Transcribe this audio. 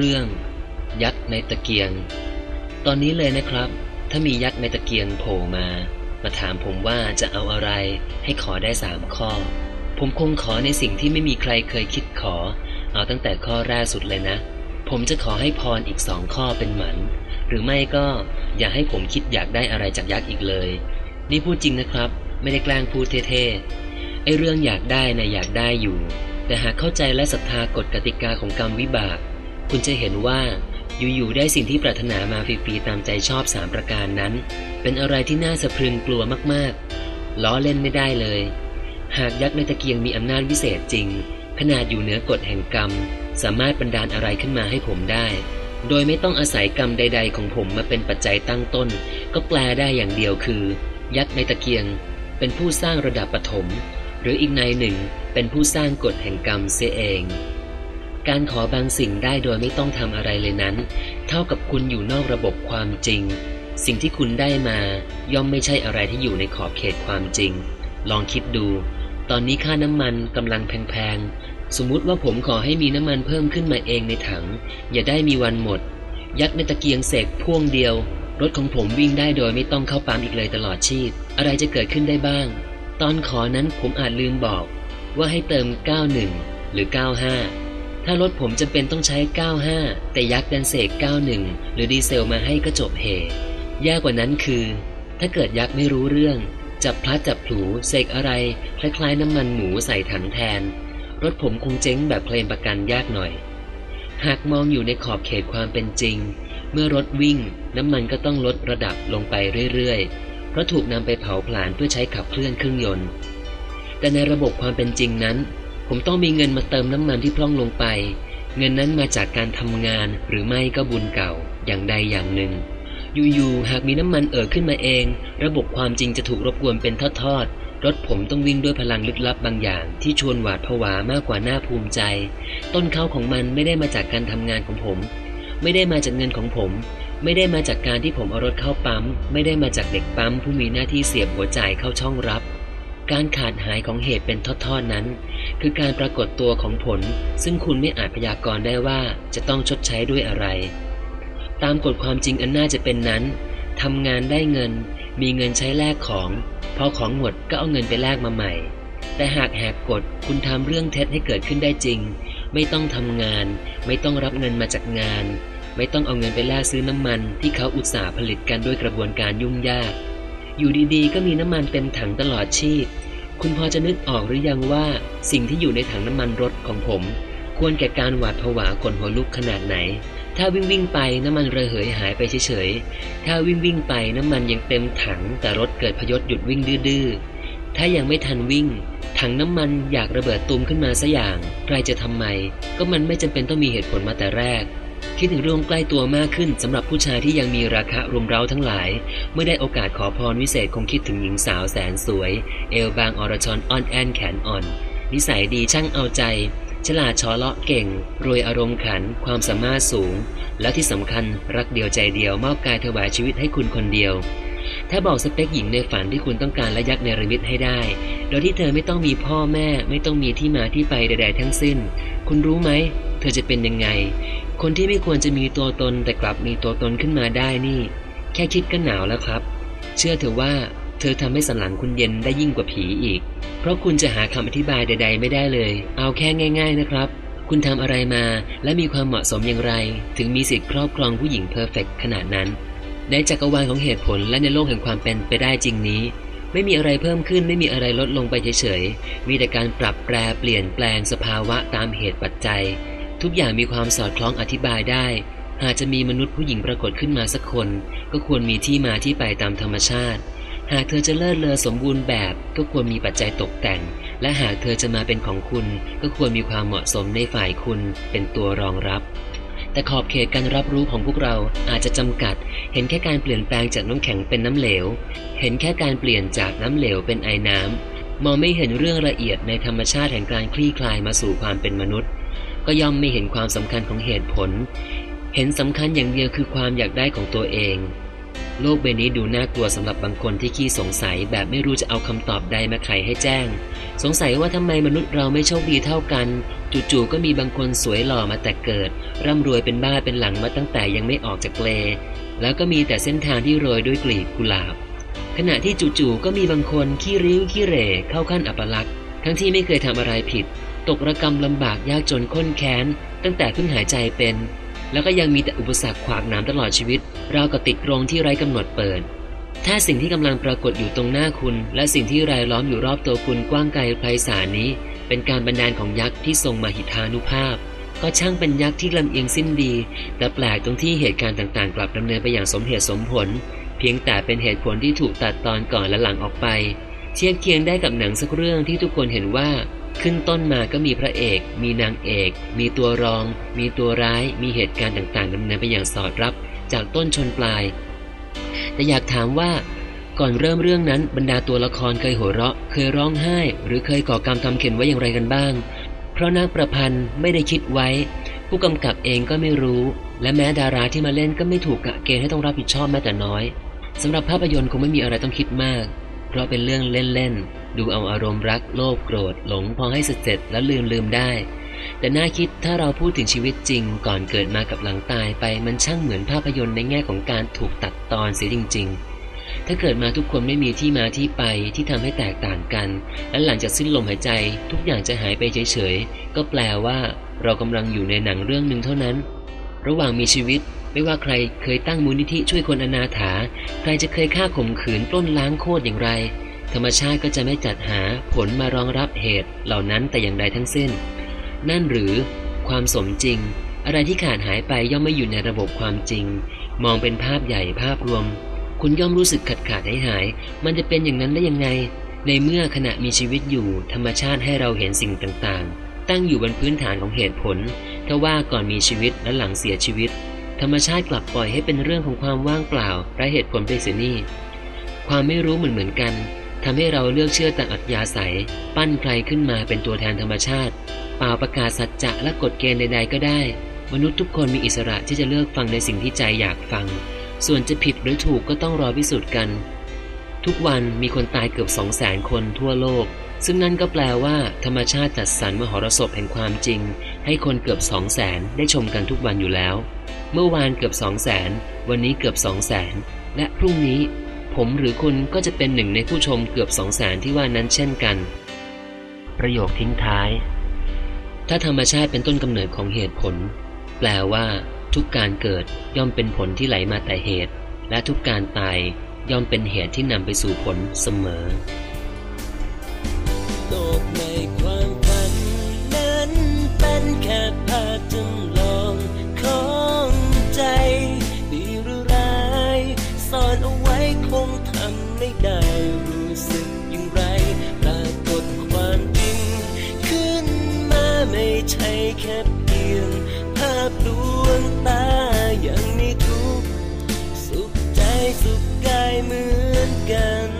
เรื่อง ยักษ์ในตะเกียง ตอนนี้เลยนะครับ ถ้ามียักษ์ในตะเกียงโผล่มา มาถามผมว่าจะเอาอะไรให้ขอได้สามข้อ ผมคงขอในสิ่งที่ไม่มีใครเคยคิดขอ เอาตั้งแต่ข้อแรกสุดเลยนะ ผมจะขอให้พรอีกสองข้อเป็นหมัน หรือไม่ก็อย่าให้ผมคิดอยากได้อะไรจากยักษ์อีกเลย นี่พูดจริงนะครับ ไม่ได้แกล้งพูดเท่ๆไอเรื่องอยากได้นะอยากได้อยู่แต่หากเข้าใจและศรัทธากฎกติกาของกรรมวิบาก คุณจะเห็นว่าอยู่ๆได้สิ่งที่ปรารถนามาฟรีๆตามใจชอบสามประการนั้น เป็นอะไรที่น่าสะพรึงกลัวมากๆ ล้อเล่นไม่ได้เลย หากยักษ์ในตะเกียงมีอำนาจวิเศษจริง ขนาดอยู่เหนือกฎแห่งกรรม สามารถบันดาลอะไรขึ้นมาให้ผมได้ โดยไม่ต้องอาศัยกรรมใด ๆ ของผมมาเป็นปัจจัยตั้งต้น ก็แปลได้อย่างเดียวคือ ยักษ์ในตะเกียง เป็นผู้สร้างระดับปฐมหรืออีกในหนึ่ง เป็นผู้สร้างกฎแห่งกรรมเสียเอง การขอบางสิ่งได้โดยไม่ต้องทำอะไรเลยนั้น เท่ากับคุณอยู่นอกระบบความจริง สิ่งที่คุณได้มา ย่อมไม่ใช่อะไรที่อยู่ในขอบเขตความจริง ลองคิดดู ตอนนี้ค่าน้ำมันกำลังแพงๆ สมมุติว่าผมขอให้มีน้ำมันเพิ่มขึ้นมาเองในถัง อย่าได้มีวันหมด ยัดในตะเกียงเสกพ่วงเดียว รถของผมวิ่งได้โดยไม่ต้องเข้าปั๊มอีกเลยตลอดชีพ อะไรจะเกิดขึ้นได้บ้าง ตอนขอนั้นผมอาจลืมบอก ว่าให้เติม 91 หรือ 95 ถ้ารถผมจำเป็นต้องใช้ 95 แต่ยักษ์ดันเสก 91 หรือดีเซลมาให้ก็จบเหตุย่กว่านั้นคือ ถ้าเกิดยักษ์ไม่รู้เรื่อง จับพลัดจับผลูเสกอะไร คล้ายๆ น้ำมันหมูใส่ถังแทน รถผมคงเจ๊งแบบเคลมประกันยากหน่อย หากมองอยู่ในขอบเขตความเป็นจริง เมื่อรถวิ่ง น้ำมันก็ต้องลดระดับลงไปเรื่อยๆ เพราะถูกนำไปเผาผลาญเพื่อใช้ขับเคลื่อนเครื่องยนต์ แต่ในระบบความเป็นจริงนั้น ผมต้องมีเงินมาเติมน้ำมันที่พร่องลงไป เงินนั้นมาจากการทำงานหรือไม่ก็บุญเก่าอย่างใดอย่างหนึ่ง อยู่ๆหากมีน้ำมันเอ่อขึ้นมาเอง ระบบความจริงจะถูกรบกวนเป็นทอดๆรถผมต้องวิ่งด้วยพลังลึกลับบางอย่าง ที่ชวนหวาดผวามากกว่าหน่าภูมิใจ ต้นเข้าของมันไม่ได้มาจากการทำงานของผม ไม่ได้มาจากเงินของผม ไม่ได้มาจากการที่ผมเอารถเข้าปั๊ม ไม่ได้มาจากเด็กปั๊มผู้มีหน้าที่เสียบหัวใจเข้าช่องรับ การขาดหายของเหตุเป็นทอดๆนั้น คือการปรากฏตัวของผล ซึ่งคุณไม่อาจพยากรณ์ได้ว่าจะต้องชดใช้ด้วยอะไร ตามกฎความจริงอันน่าจะเป็นนั้นทำงานได้เงิน มีเงินใช้แลกของ พอของหมดก็เอาเงินไปแลกมาใหม่ แต่หากแหกกฎคุณทำเรื่องเท็จให้เกิดขึ้นได้จริง ไม่ต้องทำงาน ไม่ต้องรับเงินมาจากงาน ไม่ต้องเอาเงินไปแลกซื้อน้ำมัน ที่เขาอุตสาห์ผลิตกันด้วยกระบวนการยุ่งยาก อยู่ดีๆ ก็มีน้ำมันเต็มถังตลอดชีพ คุณพอจะนึกออกหรือยังว่าสิ่งที่อยู่ในถังน้ำมันรถของผม ควรแก่การหวาดผวาขนหัวลุกขนาดไหน ถ้าวิ่งวิ่งไปน้ำมันระเหยหายไปเฉยๆ ถ้าวิ่งวิ่งไปน้ำมันยังเต็มถังแต่รถเกิดพยศหยุดวิ่งดื้อๆ ถ้ายังไม่ทันวิ่ง ถังน้ำมันอยากระเบิดตูมขึ้นมาซะอย่าง ใครจะทำไม ก็มันไม่จำเป็นต้องมีเหตุผลมาแต่แรก คิดถึงเรื่องใกล้ตัวมากขึ้นสำหรับผู้ชายที่ยังมีราคะรุมเร้าทั้งหลาย เมื่อได้โอกาสขอพรวิเศษคงคิดถึงหญิงสาวแสนสวย เอวบางอรชรอ่อนแอนแขนอ่อน นิสัยดีช่างเอาใจ ฉลาดชอเลาะเก่ง รวยอารมณ์ขัน ความสามารถสูง และที่สำคัญรักเดียวใจเดียวมอบกายถวายชีวิตให้คุณคนเดียว ถ้าบอกสเปคหญิงในฝันที่คุณต้องการและยักษ์เนรมิตให้ได้ โดยที่เธอไม่ต้องมีพ่อแม่ ไม่ต้องมีที่มาที่ไปใด ๆ ทั้งสิ้น คุณรู้ไหม เธอจะเป็นยังไง คนที่ไม่ควรจะมีตัวตนแต่กลับมีตัวตนขึ้นมาได้นี่ แค่คิดก็หนาวแล้วครับ เชื่อเถอะว่าเธอทำให้สันหลังคุณเย็นได้ยิ่งกว่าผีอีก เพราะคุณจะหาคำอธิบายใด ๆ ไม่ได้เลย เอาแค่ง่าย ๆ นะครับ คุณทำอะไรมาและมีความเหมาะสมอย่างไร ถึงมีสิทธิ์ครอบครองผู้หญิงเพอร์เฟกขนาดนั้น ในจักรวาลของเหตุผลและในโลกแห่งความเป็นไปได้จริงนี้ไม่มีอะไรเพิ่มขึ้นไม่มีอะไรลดลงไปเฉยๆ มีแต่การปรับแปรเปลี่ยนแปลงสภาวะตามเหตุปัจจัย ทุกอย่างมีความสอดคล้องอธิบายได้ หากจะมีมนุษย์ผู้หญิงปรากฏขึ้นมาสักคน ก็ควรมีที่มาที่ไปตามธรรมชาติ หากเธอจะเลิศเลอสมบูรณ์แบบ ก็ควรมีปัจจัยตกแต่ง และหากเธอจะมาเป็นของคุณ ก็ควรมีความเหมาะสมในฝ่ายคุณเป็นตัวรองรับแต่ขอบเขตการรับรู้ของพวกเราอาจจะจำกัด เห็นแค่การเปลี่ยนแปลงจากน้ำแข็งเป็นน้ำเหลว เห็นแค่การเปลี่ยนจากน้ำเหลวเป็นไอน้ำ มองไม่เห็นเรื่องละเอียดในธรรมชาติแห่งการคลี่คลายมาสู่ความเป็นมนุษย์ ก็ย่อมไม่เห็นความสำคัญของเหตุผล เห็นสำคัญอย่างเดียวคือความอยากได้ของตัวเอง โลกใบนี้ดูน่ากลัวสำหรับบางคนที่ขี้สงสัยแบบไม่รู้จะเอาคำตอบใดมาไขให้แจ้ง สงสัยว่าทำไมมนุษย์เราไม่โชคดีเท่ากัน จู่ๆก็มีบางคนสวยหล่อมาแต่เกิด ร่ำรวยเป็นบ้าเป็นหลังมาตั้งแต่ยังไม่ออกจากเลแล้วก็มีแต่เส้นทางที่โรยด้วยกลีบกุหลาบ ขณะที่จู่ๆก็มีบางคนขี้ริ้วขี้เหร่เข้าขั้นอัปลักษณ์ทั้งที่ไม่เคยทำอะไรผิด ตกระกรรมลำบากยากจนข้นแค้น ตั้งแต่เพิ่งหายใจเป็น แล้วก็ยังมีแต่อุปสรรคขวากหนามตลอดชีวิตราวกับติดกรงที่ไร้กำหนดเปิด ถ้าสิ่งที่กำลังปรากฏอยู่ตรงหน้าคุณ และสิ่งที่รายล้อมอยู่รอบตัวคุณกว้างไกลไพศาลนี้ เป็นการบันดาลของยักษ์ที่ทรงมหิทานุภาพ ก็ช่างเป็นยักษ์ที่ลำเอียงสิ้นดี แต่แปลกตรงที่เหตุการณ์ต่างๆ กลับดำเนินไปอย่างสมเหตุสมผล เพียงแต่เป็นเหตุผลที่ถูกตัดตอนก่อนและหลังออกไป เทียบเคียงได้กับหนังสักเรื่องที่ทุกคนเห็นว่า ขึ้นต้นมาก็มีพระเอก มีนางเอก มีตัวรอง มีตัวร้าย มีเหตุการณ์ต่างๆดำเนินไปอย่างสอดรับ จากต้นชนปลาย แต่อยากถามว่าก่อนเริ่มเรื่องนั้นบรรดาตัวละครเคยหัวเราะ เคยร้องไห้ หรือเคยก่อกรรมทำเข็นไว้อย่างไรกันบ้าง เพราะนักประพันธ์ไม่ได้คิดไว้ ผู้กำกับเองก็ไม่รู้ และแม้ดาราที่มาเล่นก็ไม่ถูกกะเกณฑ์ให้ต้องรับผิดชอบแม้แต่น้อยสำหรับภาพยนตร์คงไม่มีอะไรต้องคิดมาก เพราะเป็นเรื่องเล่นๆ ดูเอาอารมณ์รักโลภโกรธหลงพอให้เสร็จแล้วลืมลืมได้ แต่น่าคิดถ้าเราพูดถึงชีวิตจริง ก่อนเกิดมากับหลังตายไปมันช่างเหมือนภาพยนตร์ในแง่ของการถูกตัดตอนเสียจริง ๆถ้าเกิดมาทุกคนไม่มีที่มาที่ไปที่ทำให้แตกต่างกัน และหลังจากสิ้นลมหายใจ ทุกอย่างจะหายไปเฉยๆ ก็แปลว่า เรากำลังอยู่ในหนังเรื่องหนึ่งเท่านั้น ระหว่างมีชีวิต ไม่ว่าใครเคยตั้งมูลนิธิช่วยคนอนาถา ใครจะเคยฆ่าข่มขืนปล้นล้างโคตรอย่างไร ธรรมชาติก็จะไม่จัดหาผลมารองรับเหตุเหล่านั้นแต่อย่างใดทั้งสิ้น นั่นหรือความสมจริง อะไรที่ขาดหายไปย่อมไม่อยู่ในระบบความจริง มองเป็นภาพใหญ่ภาพรวม คุณย่อมรู้สึกขาดขาดหายหาย มันจะเป็นอย่างนั้นได้ยังไง ในเมื่อขณะมีชีวิตอยู่ ธรรมชาติให้เราเห็นสิ่งต่างๆ ตั้งอยู่บนพื้นฐานของเหตุผลถ้าว่าก่อนมีชีวิตและหลังเสียชีวิต ธรรมชาติกลับปล่อยให้เป็นเรื่องของความว่างเปล่าไร้เหตุผลไปเสียนี่ ความไม่รู้เหมือนเหมือนกันทำให้เราเลือกเชื่อตามอัธยาศัย ปั้นใครขึ้นมาเป็นตัวแทนธรรมชาติเปล่าประกาศสัจจะและกฎเกณฑ์ใดๆก็ได้ มนุษย์ทุกคนมีอิสระที่จะเลือกฟังในสิ่งที่ใจอยากฟัง ส่วนจะผิดหรือถูกก็ต้องรอพิสูจน์กัน ทุกวันมีคนตายเกือบสองแสนคนทั่วโลก ซึ่งนั่นก็แปลว่า ธรรมชาติจัดสรรมหรสพแห่งความจริง ให้คนเกือบสองแสนได้ชมกันทุกวันอยู่แล้ว เมื่อวานเกือบสองแสนวันนี้เกือบสองแสนและพรุ่งนี้ ผมหรือคุณก็จะเป็นหนึ่งในผู้ชมเกือบสองแสนที่ว่านั้นเช่นกัน ประโยคทิ้งท้าย ถ้าธรรมชาติเป็นต้นกำเนิดของเหตุผล แปลว่า ทุกการเกิดย่อมเป็นผลที่ไหลมาแต่เหตุ และทุกการตายย่อมเป็นเหตุที่นำไปสู่ผลเสมอ ใช่แค่เพียงภาพลวงตาอย่างนี้ทุก สุขใจสุขกายเหมือนกัน